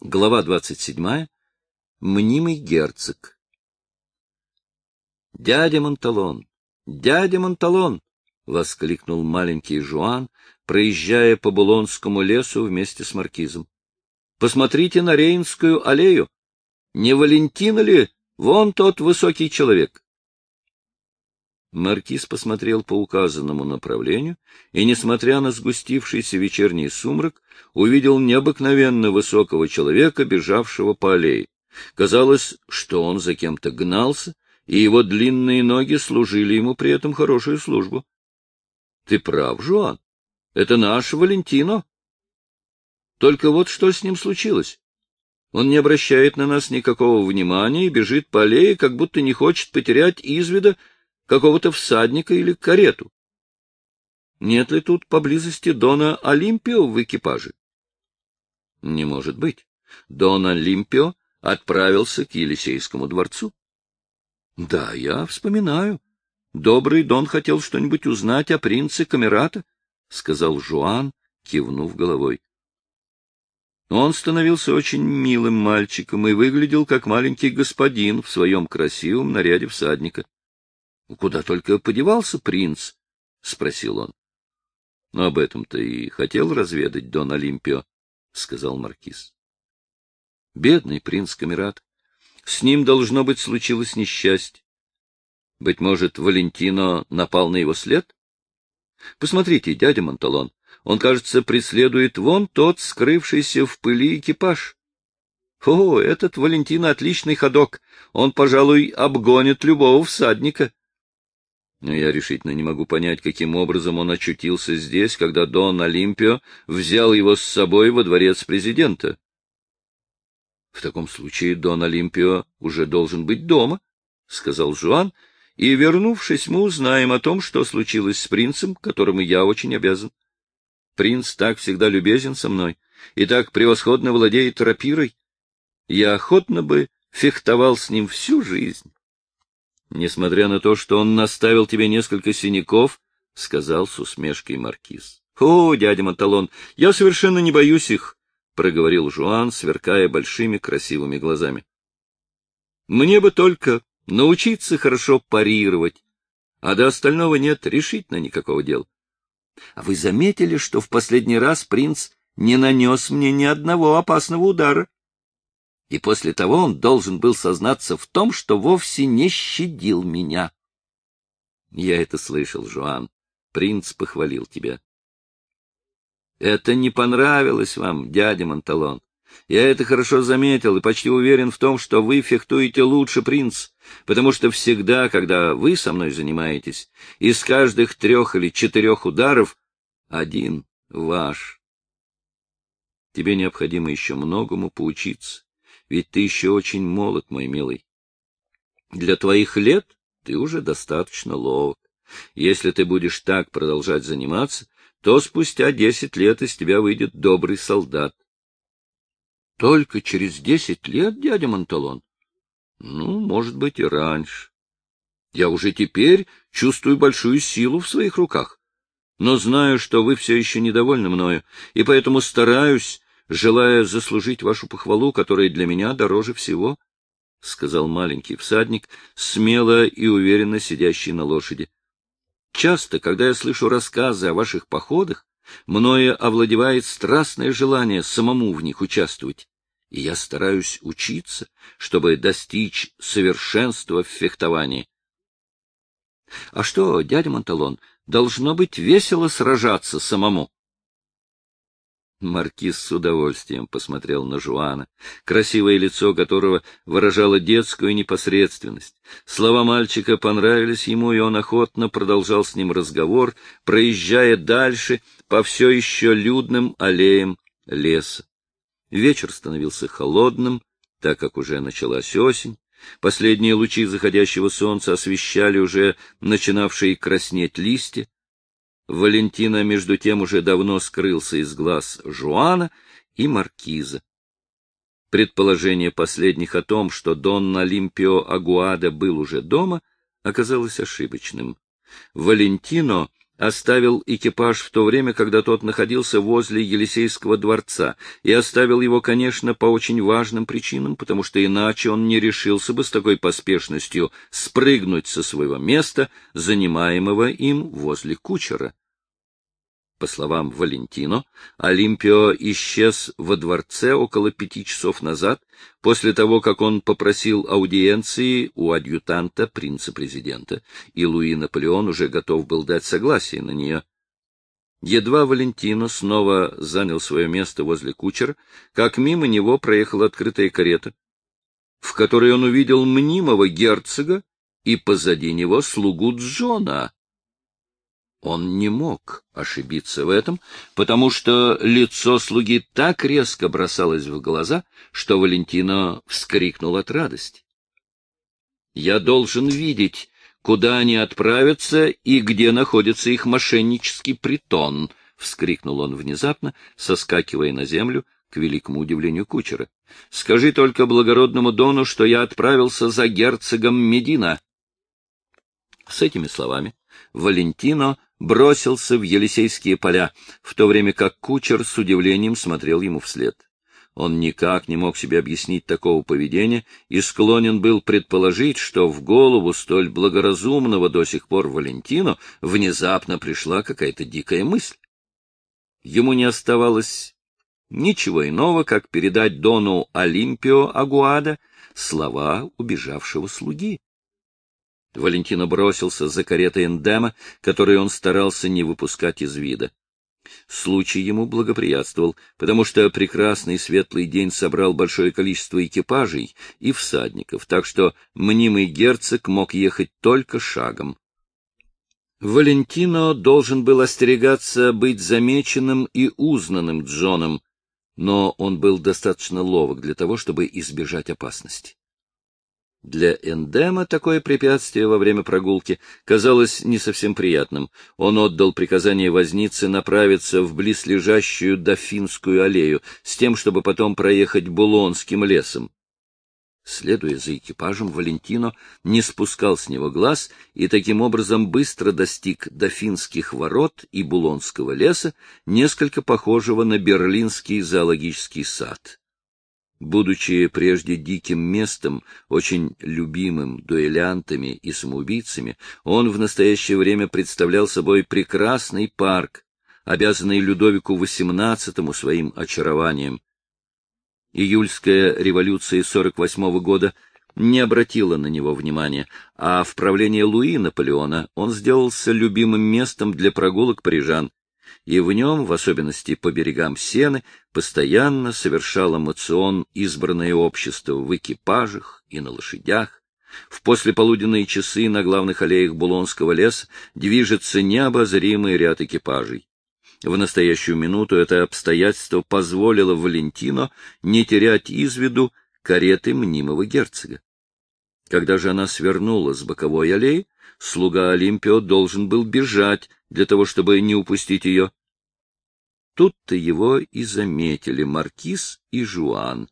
Глава 27. Мнимый герцог. «Дядя Монталон! Дядя Монталон!» — воскликнул маленький Жуан, проезжая по Булонскому лесу вместе с маркизом. «Посмотрите на Рейнскую аллею! Не Валентина ли вон тот высокий человек?» Маркиз посмотрел по указанному направлению и, несмотря на сгустившийся вечерний сумрак, увидел необыкновенно высокого человека, бежавшего по аллее. Казалось, что он за кем-то гнался, и его длинные ноги служили ему при этом хорошую службу. — Ты прав, Жуан. Это наш Валентино. Только вот что с ним случилось. Он не обращает на нас никакого внимания и бежит по аллее, как будто не хочет потерять из вида какого-то всадника или карету. Нет ли тут поблизости Дона Олимпио в экипаже? Не может быть. Дон Олимпио отправился к Елисейскому дворцу. Да, я вспоминаю. Добрый Дон хотел что-нибудь узнать о принце Камерата, — сказал Жуан, кивнув головой. Он становился очень милым мальчиком и выглядел как маленький господин в своем красивом наряде всадника. — Куда только подевался принц? — спросил он. — Об этом-то и хотел разведать Дон Олимпио, — сказал маркиз. Бедный принц Камерат. С ним, должно быть, случилось несчастье. Быть может, Валентино напал на его след? Посмотрите, дядя Монталон, он, кажется, преследует вон тот скрывшийся в пыли экипаж. О, этот Валентино отличный ходок. Он, пожалуй, обгонит любого всадника. Но я решительно не могу понять, каким образом он очутился здесь, когда Дон Олимпио взял его с собой во дворец президента. В таком случае Дон Олимпио уже должен быть дома, — сказал Жуан, — и, вернувшись, мы узнаем о том, что случилось с принцем, которому я очень обязан. Принц так всегда любезен со мной и так превосходно владеет рапирой. Я охотно бы фехтовал с ним всю жизнь. Несмотря на то, что он наставил тебе несколько синяков, — сказал с усмешкой маркиз. — О, дядя Монталон, я совершенно не боюсь их, — проговорил Жуан, сверкая большими красивыми глазами. — Мне бы только научиться хорошо парировать, а до остального нет решительно никакого дела. А вы заметили, что в последний раз принц не нанес мне ни одного опасного удара? И после того он должен был сознаться в том, что вовсе не щадил меня. Я это слышал, Жуан. Принц похвалил тебя. Это не понравилось вам, дядя Монталон. Я это хорошо заметил и почти уверен в том, что вы фехтуете лучше, принц, потому что всегда, когда вы со мной занимаетесь, из каждых трех или четырех ударов один ваш. Тебе необходимо еще многому поучиться ведь ты еще очень молод, мой милый. Для твоих лет ты уже достаточно ловок. Если ты будешь так продолжать заниматься, то спустя десять лет из тебя выйдет добрый солдат. — Только через десять лет, дядя Монталон? Ну, может быть, и раньше. Я уже теперь чувствую большую силу в своих руках, но знаю, что вы все еще недовольны мною, и поэтому стараюсь желая заслужить вашу похвалу, которая для меня дороже всего, — сказал маленький всадник, смело и уверенно сидящий на лошади. — Часто, когда я слышу рассказы о ваших походах, мною овладевает страстное желание самому в них участвовать, и я стараюсь учиться, чтобы достичь совершенства в фехтовании. — А что, дядя Монталон, должно быть весело сражаться самому? Маркиз с удовольствием посмотрел на Жуана, красивое лицо которого выражало детскую непосредственность. Слова мальчика понравились ему, и он охотно продолжал с ним разговор, проезжая дальше по все еще людным аллеям леса. Вечер становился холодным, так как уже началась осень. Последние лучи заходящего солнца освещали уже начинавшие краснеть листья. Валентина, между тем, уже давно скрылся из глаз Жуана и Маркиза. Предположение последних о том, что Дон Олимпио Агуада был уже дома, оказалось ошибочным. Валентино оставил экипаж в то время, когда тот находился возле Елисейского дворца, и оставил его, конечно, по очень важным причинам, потому что иначе он не решился бы с такой поспешностью спрыгнуть со своего места, занимаемого им возле кучера. По словам Валентино, Олимпио исчез во дворце около пяти часов назад, после того, как он попросил аудиенции у адъютанта принца-президента, и Луи Наполеон уже готов был дать согласие на нее. Едва Валентино снова занял свое место возле кучера, как мимо него проехала открытая карета, в которой он увидел мнимого герцога и позади него слугу Джона. Он не мог ошибиться в этом, потому что лицо слуги так резко бросалось в глаза, что Валентина вскрикнул от радости. «Я должен видеть, куда они отправятся и где находится их мошеннический притон», — вскрикнул он внезапно, соскакивая на землю, к великому удивлению кучера. — Скажи только благородному Дону, что я отправился за герцогом Медина. С этими словами Валентино бросился в Елисейские поля, в то время как кучер с удивлением смотрел ему вслед. Он никак не мог себе объяснить такого поведения и склонен был предположить, что в голову столь благоразумного до сих пор Валентино внезапно пришла какая-то дикая мысль. Ему не оставалось ничего иного, как передать Дону Олимпио Агуада слова убежавшего слуги. Валентино бросился за каретой Эндема, которую он старался не выпускать из вида. Случай ему благоприятствовал, потому что прекрасный светлый день собрал большое количество экипажей и всадников, так что мнимый герцог мог ехать только шагом. Валентино должен был остерегаться быть замеченным и узнанным Джоном, но он был достаточно ловок для того, чтобы избежать опасности. Для Эндема такое препятствие во время прогулки казалось не совсем приятным. Он отдал приказание вознице направиться в близлежащую Дофинскую аллею с тем, чтобы потом проехать Булонским лесом. Следуя за экипажем, Валентино не спускал с него глаз и таким образом быстро достиг Дофинских ворот и Булонского леса, несколько похожего на берлинский зоологический сад. Будучи прежде диким местом, очень любимым дуэлянтами и самоубийцами, он в настоящее время представлял собой прекрасный парк, обязанный Людовику XVIII своим очарованием. Июльская революция 48 -го года не обратила на него внимания, а в правлении Луи Наполеона он сделался любимым местом для прогулок парижан, и в нем, в особенности по берегам Сены, постоянно совершало мацион избранное общество в экипажах и на лошадях. В послеполуденные часы на главных аллеях Булонского леса движется необозримый ряд экипажей. В настоящую минуту это обстоятельство позволило Валентино не терять из виду кареты мнимого герцога. Когда же она свернула с боковой аллеи, слуга Олимпио должен был бежать для того, чтобы не упустить ее. Тут-то его и заметили Маркиз и Жуан.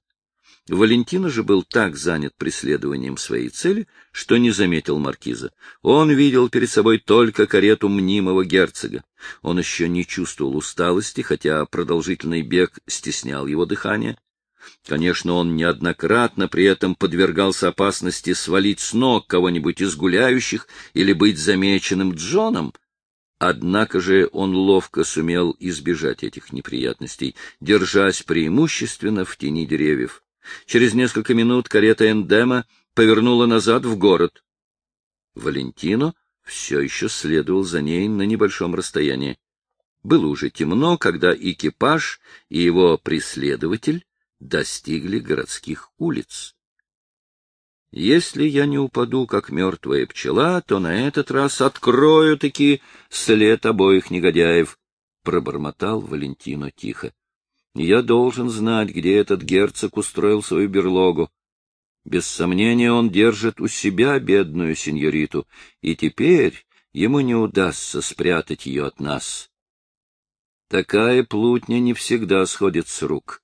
Валентина же был так занят преследованием своей цели, что не заметил маркиза. Он видел перед собой только карету мнимого герцога. Он еще не чувствовал усталости, хотя продолжительный бег стеснял его дыхание. Конечно, он неоднократно при этом подвергался опасности свалить с ног кого-нибудь из гуляющих или быть замеченным Джоном. Однако же он ловко сумел избежать этих неприятностей, держась преимущественно в тени деревьев. Через несколько минут карета Эндема повернула назад в город. Валентино все еще следовал за ней на небольшом расстоянии. Было уже темно, когда экипаж и его преследователь достигли городских улиц. Если я не упаду, как мертвая пчела, то на этот раз открою-таки след обоих негодяев, — пробормотал Валентино тихо. Я должен знать, где этот герцог устроил свою берлогу. Без сомнения, он держит у себя бедную сеньориту, и теперь ему не удастся спрятать ее от нас. Такая плутня не всегда сходит с рук.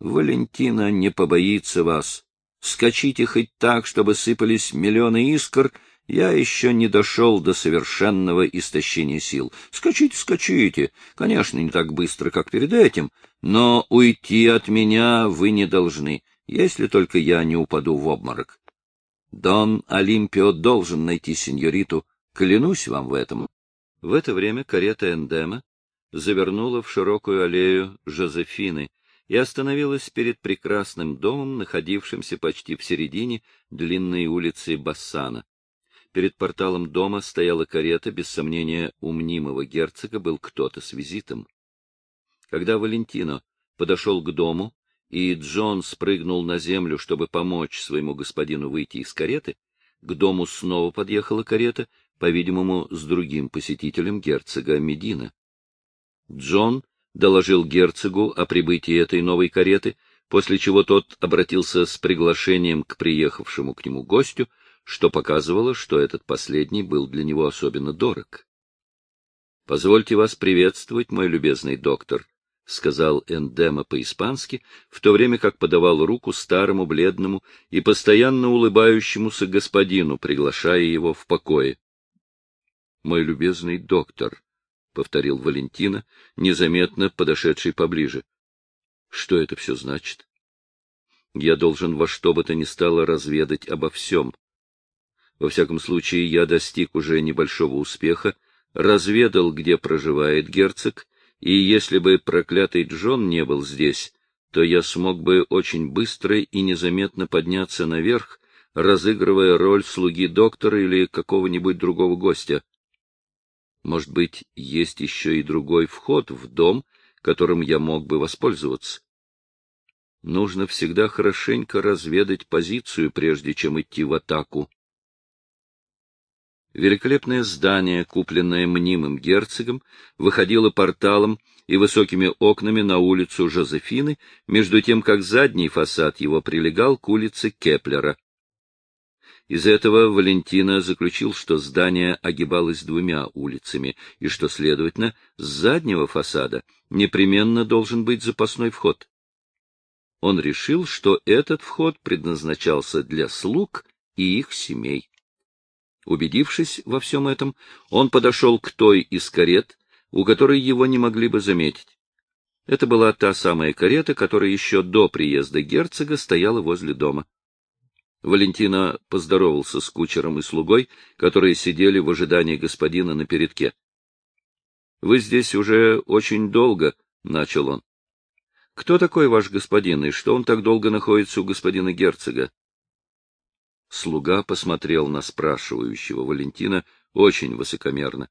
Валентина не побоится вас. Скачите хоть так, чтобы сыпались миллионы искр, Я еще не дошел до совершенного истощения сил. Скачите, скачите. Конечно, не так быстро, как перед этим, но уйти от меня вы не должны, если только я не упаду в обморок. Дон Олимпио должен найти сеньориту, клянусь вам в этом. В это время карета Эндема завернула в широкую аллею Жозефины и остановилась перед прекрасным домом, находившимся почти в середине длинной улицы Бассана. Перед порталом дома стояла карета, без сомнения, у мнимого герцога был кто-то с визитом. Когда Валентино подошел к дому, и Джон спрыгнул на землю, чтобы помочь своему господину выйти из кареты, к дому снова подъехала карета, по-видимому, с другим посетителем герцога Медина. Джон доложил герцогу о прибытии этой новой кареты, после чего тот обратился с приглашением к приехавшему к нему гостю, что показывало, что этот последний был для него особенно дорог. — Позвольте вас приветствовать, мой любезный доктор, — сказал Эндема по-испански, в то время как подавал руку старому бледному и постоянно улыбающемуся господину, приглашая его в покое. — Мой любезный доктор, — повторил Валентина, незаметно подошедший поближе. — Что это все значит? Я должен во что бы то ни стало разведать обо всем. Во всяком случае, я достиг уже небольшого успеха, разведал, где проживает герцог, и если бы проклятый Джон не был здесь, то я смог бы очень быстро и незаметно подняться наверх, разыгрывая роль слуги доктора или какого-нибудь другого гостя. Может быть, есть еще и другой вход в дом, которым я мог бы воспользоваться. Нужно всегда хорошенько разведать позицию, прежде чем идти в атаку. Великолепное здание, купленное мнимым герцогом, выходило порталом и высокими окнами на улицу Жозефины, между тем как задний фасад его прилегал к улице Кеплера. Из этого Валентина заключил, что здание огибалось двумя улицами, и что, следовательно, с заднего фасада непременно должен быть запасной вход. Он решил, что этот вход предназначался для слуг и их семей. Убедившись во всем этом, он подошел к той из карет, у которой его не могли бы заметить. Это была та самая карета, которая еще до приезда герцога стояла возле дома. Валентина поздоровался с кучером и слугой, которые сидели в ожидании господина на передке. — Вы здесь уже очень долго, — начал он. — Кто такой ваш господин, и что он так долго находится у господина герцога? Слуга посмотрел на спрашивающего Валентина очень высокомерно.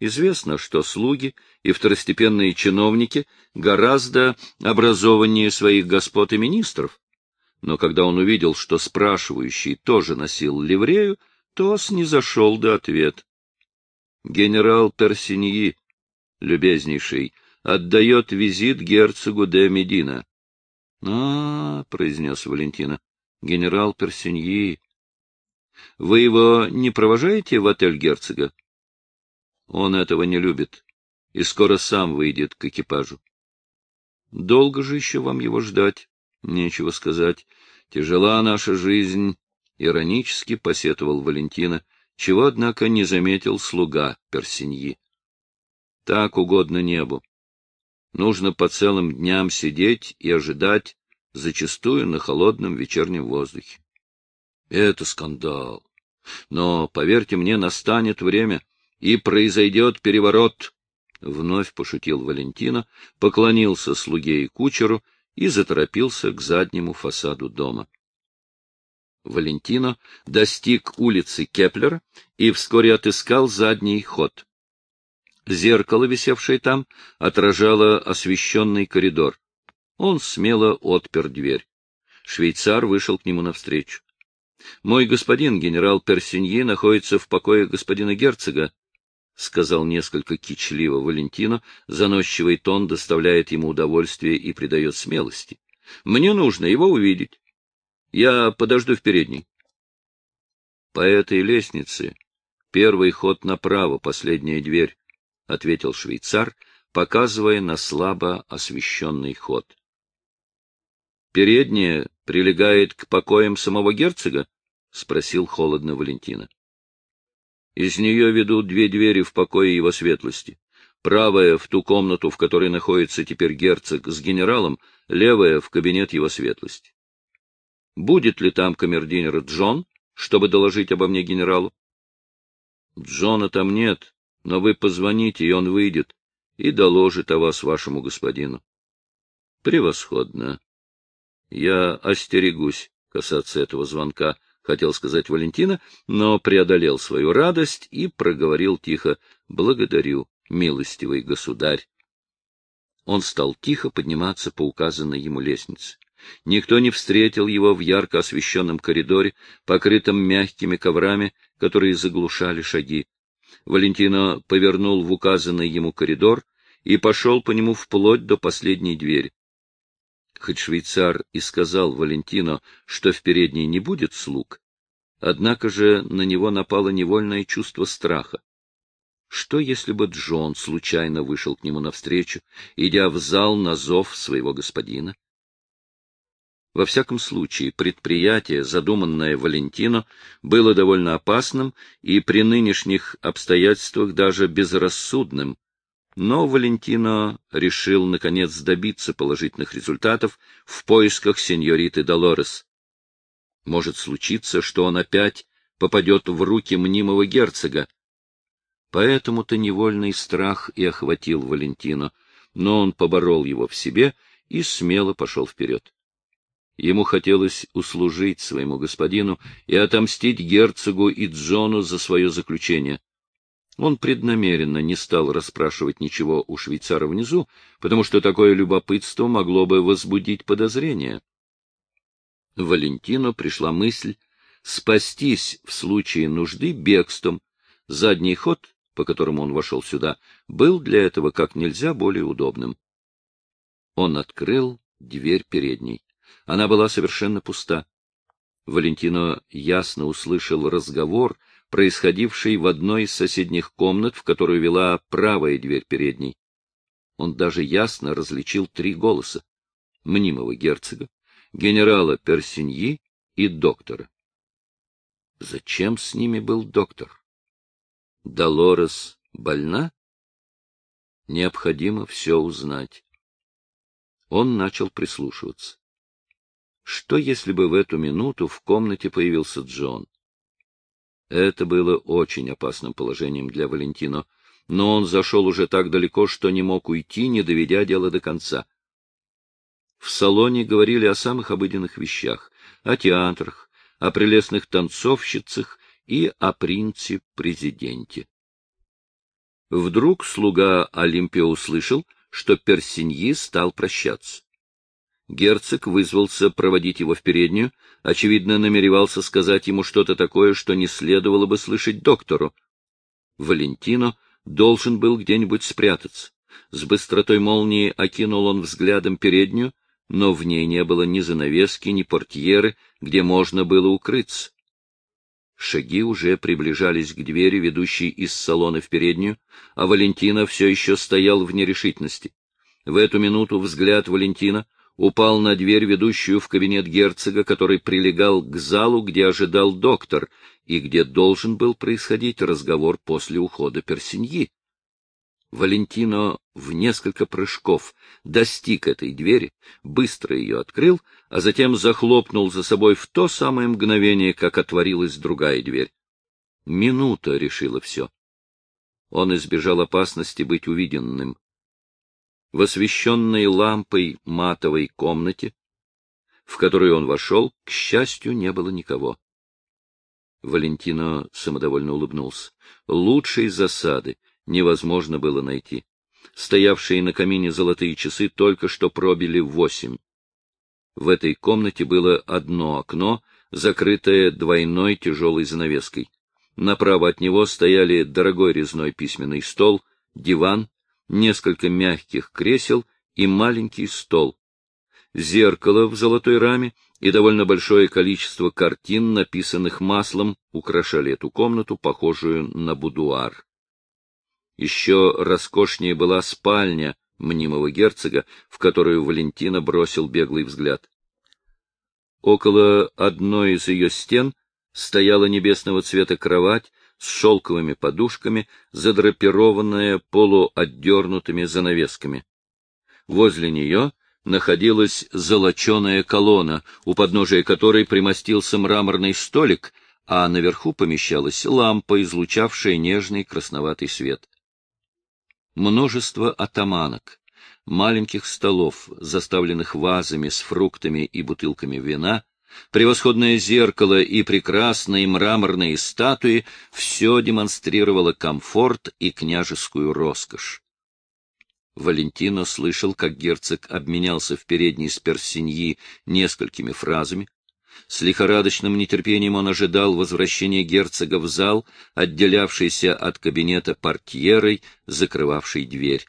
Известно, что слуги и второстепенные чиновники гораздо образованнее своих господ и министров. Но когда он увидел, что спрашивающий тоже носил ливрею, то снизошел до ответ. Генерал Персиньи, любезнейший, отдает визит герцогу де Медина. — А, — произнес Валентина, — генерал Персиньи, вы его не провожаете в отель герцога? Он этого не любит и скоро сам выйдет к экипажу. Долго же еще вам его ждать? Нечего сказать. Тяжела наша жизнь, — иронически посетовал Валентина, чего, однако, не заметил слуга Персиньи. Так угодно небу. Нужно по целым дням сидеть и ожидать, зачастую на холодном вечернем воздухе. Это скандал. Но, поверьте мне, настанет время, и произойдет переворот. Вновь пошутил Валентина, поклонился слуге и кучеру и заторопился к заднему фасаду дома. Валентино достиг улицы Кеплера и вскоре отыскал задний ход. Зеркало, висевшее там, отражало освещенный коридор. Он смело отпер дверь. Швейцар вышел к нему навстречу. Мой господин, генерал Персиньи, находится в покое господина герцога, — сказал несколько кичливо Валентино, заносчивый тон доставляет ему удовольствие и придает смелости. — Мне нужно его увидеть. Я подожду в передней. — По этой лестнице первый ход направо, последняя дверь, — ответил швейцар, показывая на слабо освещенный ход. Передняя прилегает к покоям самого герцога? — спросил холодно Валентина. Из нее ведут две двери в покое его светлости. Правая — в ту комнату, в которой находится теперь герцог с генералом, левая — в кабинет его светлости. Будет ли там камердинер Джон, чтобы доложить обо мне генералу? Джона там нет, но вы позвоните, и он выйдет, и доложит о вас вашему господину. Превосходно. Я остерегусь касаться этого звонка, хотел сказать Валентина, но преодолел свою радость и проговорил тихо «Благодарю, милостивый государь». Он стал тихо подниматься по указанной ему лестнице. Никто не встретил его в ярко освещенном коридоре, покрытом мягкими коврами, которые заглушали шаги. Валентино повернул в указанный ему коридор и пошел по нему вплоть до последней двери. Хоть швейцар и сказал Валентино, что в передней не будет слуг, однако же на него напало невольное чувство страха. Что, если бы Джон случайно вышел к нему навстречу, идя в зал на зов своего господина? Во всяком случае, предприятие, задуманное Валентино, было довольно опасным и при нынешних обстоятельствах даже безрассудным, но Валентино решил, наконец, добиться положительных результатов в поисках сеньориты Долорес. Может случиться, что он опять попадет в руки мнимого герцога. Поэтому-то невольный страх и охватил Валентино, но он поборол его в себе и смело пошел вперед. Ему хотелось услужить своему господину и отомстить герцогу и Джону за свое заключение. Он преднамеренно не стал расспрашивать ничего у швейцара внизу, потому что такое любопытство могло бы возбудить подозрения. Валентину пришла мысль спастись в случае нужды бегством. Задний ход, по которому он вошел сюда, был для этого как нельзя более удобным. Он открыл дверь передней. Она была совершенно пуста. Валентино ясно услышал разговор, происходивший в одной из соседних комнат, в которую вела правая дверь передней. Он даже ясно различил три голоса — мнимого герцога, генерала Персиньи и доктора. Зачем с ними был доктор? Долорес больна? Необходимо все узнать. Он начал прислушиваться. Что, если бы в эту минуту в комнате появился Джон? Это было очень опасным положением для Валентино, но он зашел уже так далеко, что не мог уйти, не доведя дело до конца. В салоне говорили о самых обыденных вещах, о театрах, о прелестных танцовщицах и о принце-президенте. Вдруг слуга Олимпия услышал, что Персиньи стал прощаться. Герцог вызвался проводить его в переднюю, очевидно, намеревался сказать ему что-то такое, что не следовало бы слышать доктору. Валентино должен был где-нибудь спрятаться. С быстротой молнии окинул он взглядом переднюю, но в ней не было ни занавески, ни портьеры, где можно было укрыться. Шаги уже приближались к двери, ведущей из салона в переднюю, а Валентина все еще стоял в нерешительности. В эту минуту взгляд Валентина упал на дверь, ведущую в кабинет герцога, который прилегал к залу, где ожидал доктор, и где должен был происходить разговор после ухода Персиньи. Валентино в несколько прыжков достиг этой двери, быстро ее открыл, а затем захлопнул за собой в то самое мгновение, как отворилась другая дверь. Минута решила все. Он избежал опасности быть увиденным в освещенной лампой матовой комнате, в которую он вошел, к счастью, не было никого. Валентино самодовольно улыбнулся. Лучшей засады невозможно было найти. Стоявшие на камине золотые часы только что пробили восемь. В этой комнате было одно окно, закрытое двойной тяжелой занавеской. Направо от него стояли дорогой резной письменный стол, диван несколько мягких кресел и маленький стол, зеркало в золотой раме и довольно большое количество картин, написанных маслом, украшали эту комнату, похожую на будуар. Еще роскошнее была спальня мнимого герцога, в которую Валентина бросил беглый взгляд. Около одной из ее стен стояла небесного цвета кровать с шелковыми подушками, задрапированная полуотдернутыми занавесками. Возле нее находилась золоченая колонна, у подножия которой примостился мраморный столик, а наверху помещалась лампа, излучавшая нежный красноватый свет. Множество атаманок, маленьких столов, заставленных вазами с фруктами и бутылками вина, превосходное зеркало и прекрасные мраморные статуи — все демонстрировало комфорт и княжескую роскошь. Валентино слышал, как герцог обменялся в передней с Персиньи несколькими фразами. С лихорадочным нетерпением он ожидал возвращения герцога в зал, отделявшийся от кабинета портьерой, закрывавшей дверь.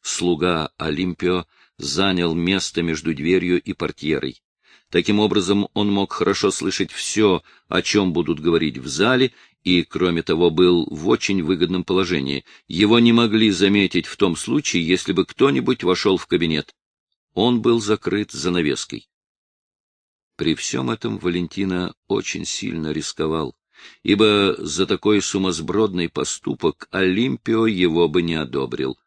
Слуга Олимпио занял место между дверью и портьерой. Таким образом, он мог хорошо слышать все, о чем будут говорить в зале, и, кроме того, был в очень выгодном положении. Его не могли заметить в том случае, если бы кто-нибудь вошел в кабинет. Он был закрыт занавеской. При всем этом Валентина очень сильно рисковал, ибо за такой сумасбродный поступок Олимпио его бы не одобрил.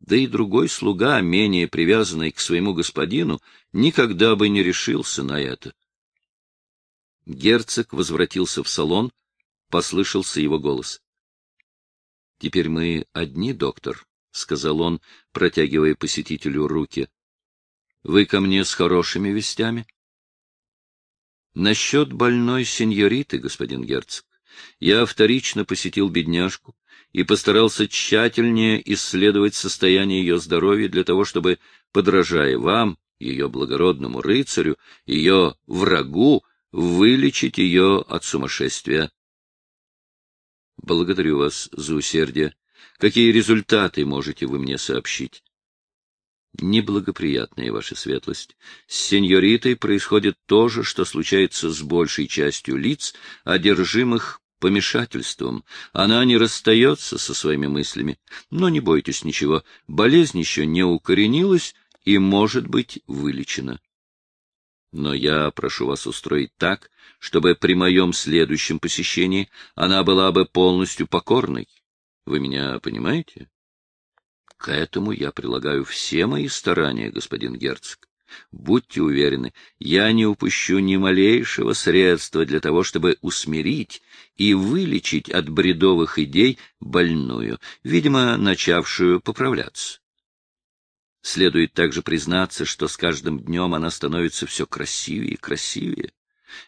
Да и другой слуга, менее привязанный к своему господину, никогда бы не решился на это. Герцог возвратился в салон, послышался его голос. — Теперь мы одни, доктор, — сказал он, протягивая посетителю руки. — Вы ко мне с хорошими вестями? — Насчет больной сеньориты, господин герцог. Я вторично посетил бедняжку и постарался тщательнее исследовать состояние ее здоровья для того, чтобы, подражая вам, ее благородному рыцарю, ее врагу, вылечить ее от сумасшествия. Благодарю вас за усердие. Какие результаты можете вы мне сообщить? Неблагоприятная ваша светлость. С сеньоритой происходит то же, что случается с большей частью лиц, одержимых помешательством. Она не расстается со своими мыслями. Но не бойтесь ничего, болезнь еще не укоренилась и может быть вылечена. Но я прошу вас устроить так, чтобы при моем следующем посещении она была бы полностью покорной. Вы меня понимаете? К этому я прилагаю все мои старания, господин герцог. Будьте уверены, я не упущу ни малейшего средства для того, чтобы усмирить и вылечить от бредовых идей больную, видимо, начавшую поправляться. Следует также признаться, что с каждым днем она становится все красивее и красивее.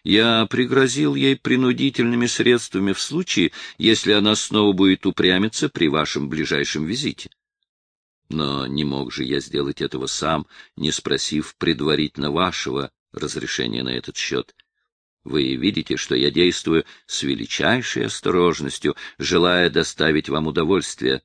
Я пригрозил ей принудительными средствами в случае, если она снова будет упрямиться при вашем ближайшем визите. Но не мог же я сделать этого сам, не спросив предварительно вашего разрешения на этот счет. Вы видите, что я действую с величайшей осторожностью, желая доставить вам удовольствие.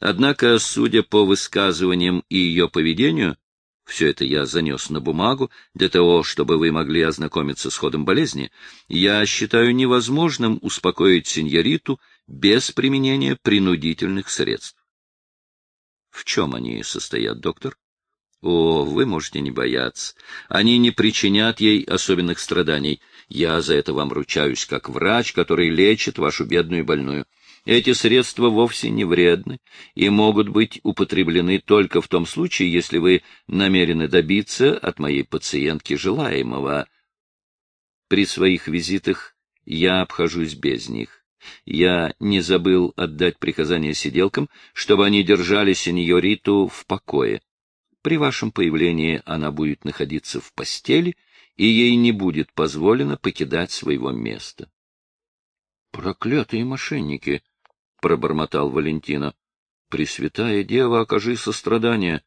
Однако, судя по высказываниям и ее поведению, все это я занес на бумагу для того, чтобы вы могли ознакомиться с ходом болезни, я считаю невозможным успокоить сеньориту без применения принудительных средств. В чем они состоят, доктор? О, вы можете не бояться. Они не причинят ей особенных страданий. Я за это вам ручаюсь, как врач, который лечит вашу бедную больную. Эти средства вовсе не вредны и могут быть употреблены только в том случае, если вы намерены добиться от моей пациентки желаемого. При своих визитах я обхожусь без них. Я не забыл отдать приказание сиделкам, чтобы они держали сеньориту в покое. При вашем появлении она будет находиться в постели, и ей не будет позволено покидать своего места. — Проклятые мошенники! — пробормотал Валентина. — Пресвятая Дева, окажи сострадание.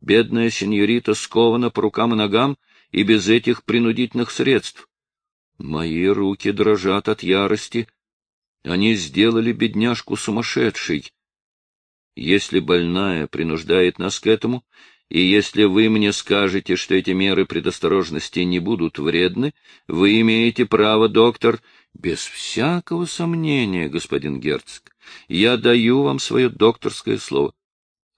Бедная сеньорита скована по рукам и ногам и без этих принудительных средств. Мои руки дрожат от ярости — они сделали бедняжку сумасшедшей. Если больная принуждает нас к этому, и если вы мне скажете, что эти меры предосторожности не будут вредны, вы имеете право, доктор, без всякого сомнения, господин герцог. Я даю вам свое докторское слово.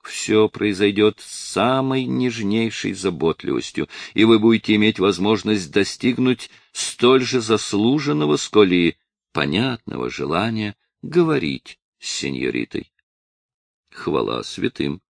Все произойдет с самой нежнейшей заботливостью, и вы будете иметь возможность достигнуть столь же заслуженного, сколь и понятного желания говорить с сеньоритой. Хвала святым.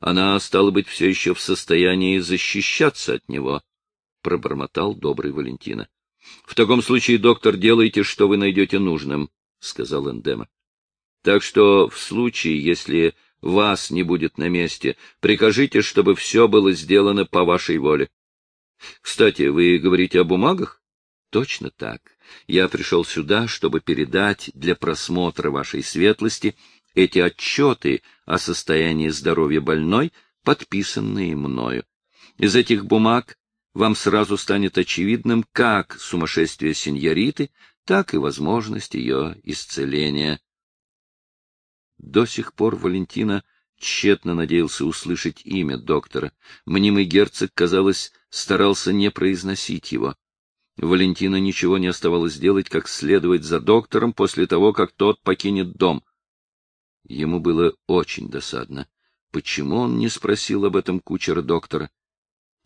Она, стала быть, все еще в состоянии защищаться от него, — пробормотал добрый Валентина. — В таком случае, доктор, делайте, что вы найдете нужным, — сказал Эндема. — Так что в случае, если вас не будет на месте, прикажите, чтобы все было сделано по вашей воле. Кстати, вы говорите о бумагах? Точно так. Я пришел сюда, чтобы передать для просмотра вашей светлости эти отчеты о состоянии здоровья больной, подписанные мною. Из этих бумаг вам сразу станет очевидным как сумасшествие сеньориты, так и возможность ее исцеления. До сих пор Валентина тщетно надеялся услышать имя доктора. Мнимый герцог, казалось, старался не произносить его. Валентина ничего не оставалось делать, как следовать за доктором после того, как тот покинет дом. Ему было очень досадно. Почему он не спросил об этом кучера доктора?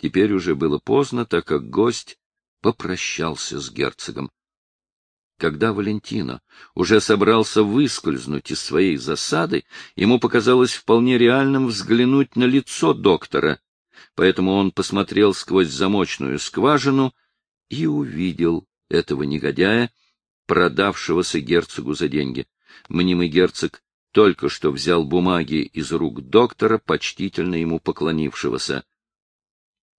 Теперь уже было поздно, так как гость попрощался с герцогом. Когда Валентино уже собрался выскользнуть из своей засады, ему показалось вполне реальным взглянуть на лицо доктора, поэтому он посмотрел сквозь замочную скважину и увидел этого негодяя, продавшегося герцогу за деньги. Мнимый герцог только что взял бумаги из рук доктора, почтительно ему поклонившегося.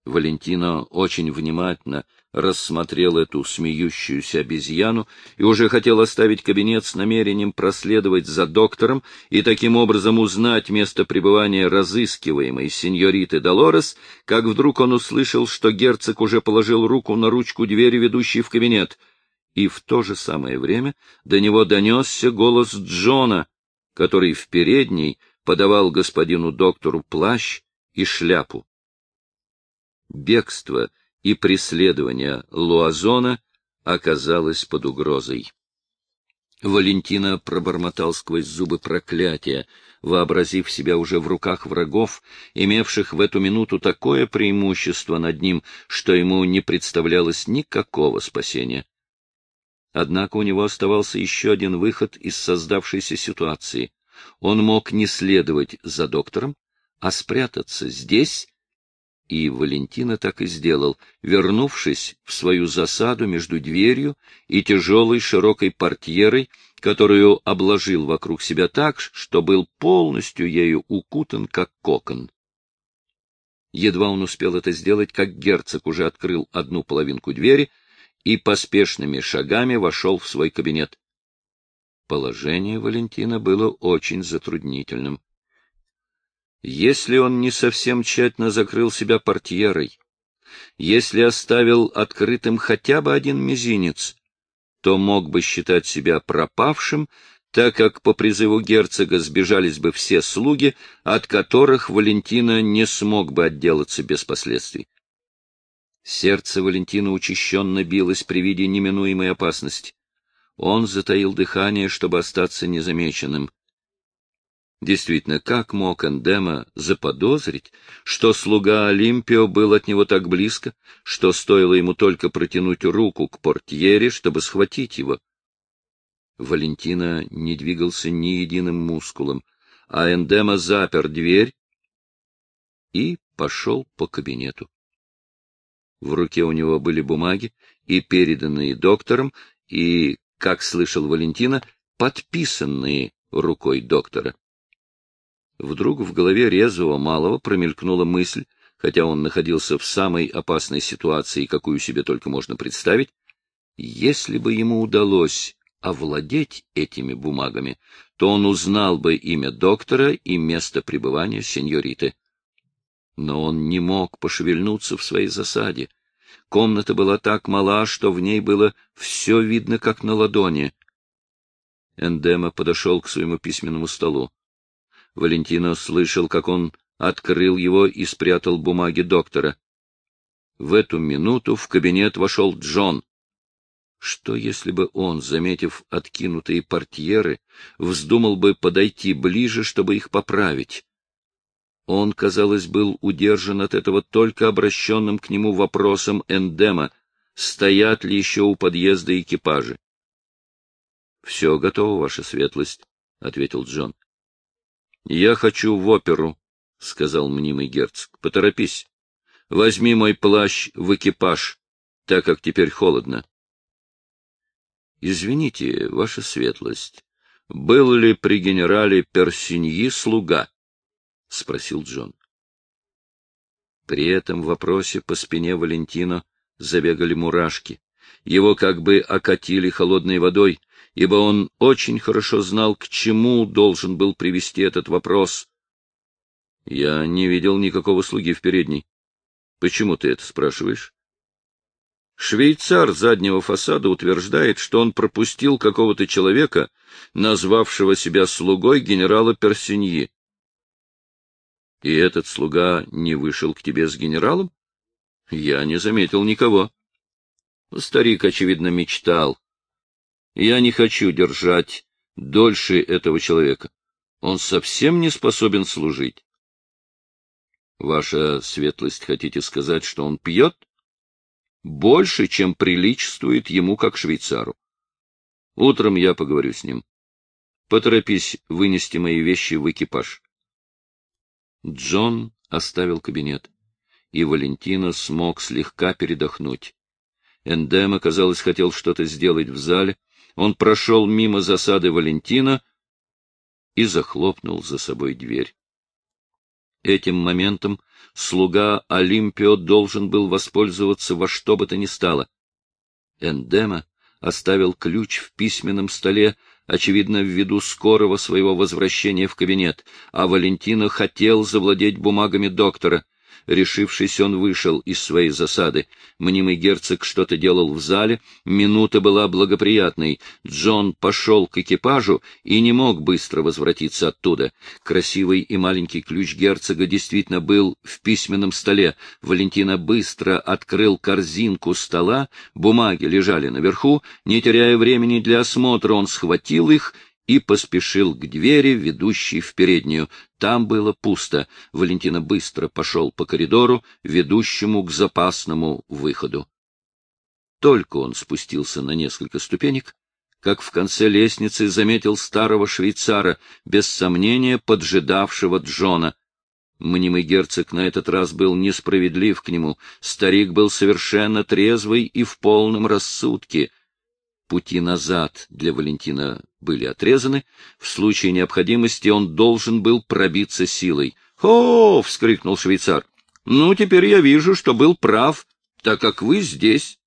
Валентино очень внимательно рассмотрел эту смеющуюся обезьяну и уже хотел оставить кабинет с намерением проследовать за доктором и таким образом узнать место пребывания разыскиваемой сеньориты Долорес, как вдруг он услышал, что герцог уже положил руку на ручку двери, ведущей в кабинет, и в то же самое время до него донесся голос Джона, который в передней подавал господину доктору плащ и шляпу бегство и преследование Луазона оказалось под угрозой. Валентина пробормотал сквозь зубы проклятия, вообразив себя уже в руках врагов, имевших в эту минуту такое преимущество над ним, что ему не представлялось никакого спасения. Однако у него оставался еще один выход из создавшейся ситуации. Он мог не следовать за доктором, а спрятаться здесь и Валентина так и сделал, вернувшись в свою засаду между дверью и тяжелой широкой портьерой, которую обложил вокруг себя так, что был полностью ею укутан, как кокон. Едва он успел это сделать, как герцог уже открыл одну половинку двери и поспешными шагами вошел в свой кабинет. Положение Валентина было очень затруднительным. Если он не совсем тщательно закрыл себя портьерой, если оставил открытым хотя бы один мизинец, то мог бы считать себя пропавшим, так как по призыву герцога сбежались бы все слуги, от которых Валентина не смог бы отделаться без последствий. Сердце Валентина учащенно билось при виде неминуемой опасности. Он затаил дыхание, чтобы остаться незамеченным. Действительно, как мог Эндема заподозрить, что слуга Олимпио был от него так близко, что стоило ему только протянуть руку к портьере, чтобы схватить его? Валентина не двигался ни единым мускулом, а Эндема запер дверь и пошел по кабинету. В руке у него были бумаги, и переданные доктором, и, как слышал Валентина, подписанные рукой доктора. Вдруг в голове резвого малого промелькнула мысль, хотя он находился в самой опасной ситуации, какую себе только можно представить, если бы ему удалось овладеть этими бумагами, то он узнал бы имя доктора и место пребывания сеньориты. Но он не мог пошевельнуться в своей засаде. Комната была так мала, что в ней было все видно, как на ладони. Эндема подошел к своему письменному столу. Валентино слышал, как он открыл его и спрятал бумаги доктора. В эту минуту в кабинет вошел Джон. Что, если бы он, заметив откинутые портьеры, вздумал бы подойти ближе, чтобы их поправить? Он, казалось, был удержан от этого только обращенным к нему вопросом эндема, стоят ли еще у подъезда экипажи. Все готово, ваша светлость, — ответил Джон. — Я хочу в оперу, — сказал мнимый герцог. — Поторопись. Возьми мой плащ в экипаж, так как теперь холодно. — Извините, ваша светлость, был ли при генерале Персиньи слуга? — спросил Джон. При этом вопросе по спине Валентино забегали мурашки. Его как бы окатили холодной водой, ибо он очень хорошо знал, к чему должен был привести этот вопрос. — Я не видел никакого слуги в передней. — Почему ты это спрашиваешь? Швейцар заднего фасада утверждает, что он пропустил какого-то человека, назвавшего себя слугой генерала Персиньи. — И этот слуга не вышел к тебе с генералом? — Я не заметил никого. Старик, очевидно, мечтал. Я не хочу держать дольше этого человека. Он совсем не способен служить. Ваша светлость, хотите сказать, что он пьет? Больше, чем приличествует ему, как швейцару. Утром я поговорю с ним. Поторопись вынести мои вещи в экипаж. Джон оставил кабинет, и Валентина смог слегка передохнуть. Эндема, казалось, хотел что-то сделать в зале, он прошел мимо засады Валентина и захлопнул за собой дверь. Этим моментом слуга Олимпио должен был воспользоваться во что бы то ни стало. Эндема оставил ключ в письменном столе, очевидно, ввиду скорого своего возвращения в кабинет, а Валентино хотел завладеть бумагами доктора — Решившись, он вышел из своей засады. Мнимый герцог что-то делал в зале, минута была благоприятной. Джон пошел к экипажу и не мог быстро возвратиться оттуда. Красивый и маленький ключ герцога действительно был в письменном столе. Валентина быстро открыл корзинку стола, бумаги лежали наверху. Не теряя времени для осмотра, он схватил их и поспешил к двери, ведущей в переднюю. Там было пусто. Валентина быстро пошел по коридору, ведущему к запасному выходу. Только он спустился на несколько ступенек, как в конце лестницы заметил старого швейцара, без сомнения поджидавшего Джона. Мнимый герцог на этот раз был несправедлив к нему. Старик был совершенно трезвый и в полном рассудке — Пути назад для Валентина были отрезаны. В случае необходимости он должен был пробиться силой. «О!» — вскрикнул швейцар. «Ну, теперь я вижу, что был прав, так как вы здесь».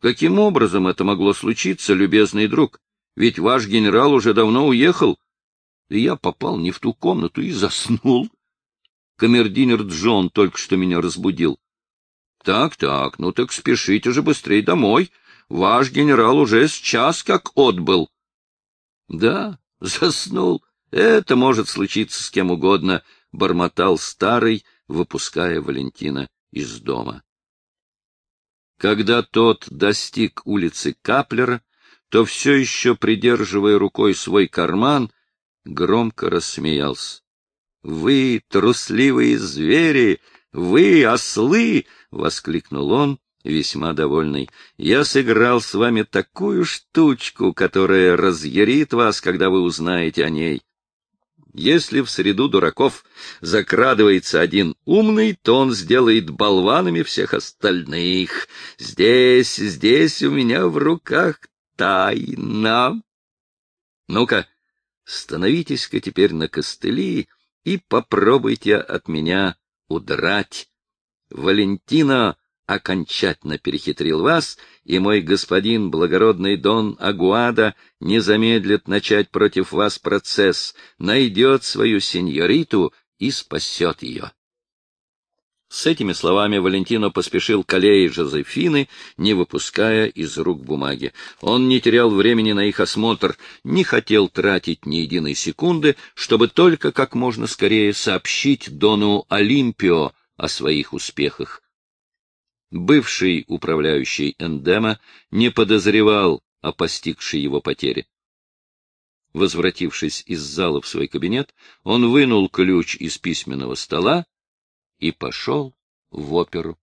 «Каким образом это могло случиться, любезный друг? Ведь ваш генерал уже давно уехал». И я попал не в ту комнату и заснул. Камердинер Джон только что меня разбудил. «Так, так, ну так спешите же быстрее домой», Ваш генерал уже с час как отбыл. — Да, заснул. Это может случиться с кем угодно, — бормотал старый, выпуская Валентина из дома. Когда тот достиг улицы Каплера, то все еще, придерживая рукой свой карман, громко рассмеялся. — Вы, трусливые звери! Вы, ослы! — воскликнул он весьма довольный. «Я сыграл с вами такую штучку, которая разъярит вас, когда вы узнаете о ней. Если в среду дураков закрадывается один умный, то он сделает болванами всех остальных. Здесь, здесь у меня в руках тайна. Ну-ка, становитесь-ка теперь на костыли и попробуйте от меня удрать. Валентина окончательно перехитрил вас, и мой господин благородный Дон Агуада не замедлит начать против вас процесс, найдет свою сеньориту и спасет ее. С этими словами Валентино поспешил к аллее Жозефины, не выпуская из рук бумаги. Он не терял времени на их осмотр, не хотел тратить ни единой секунды, чтобы только как можно скорее сообщить Дону Олимпио о своих успехах. Бывший управляющий Эндема не подозревал о постигшей его потере. Возвратившись из зала в свой кабинет, он вынул ключ из письменного стола и пошел в оперу.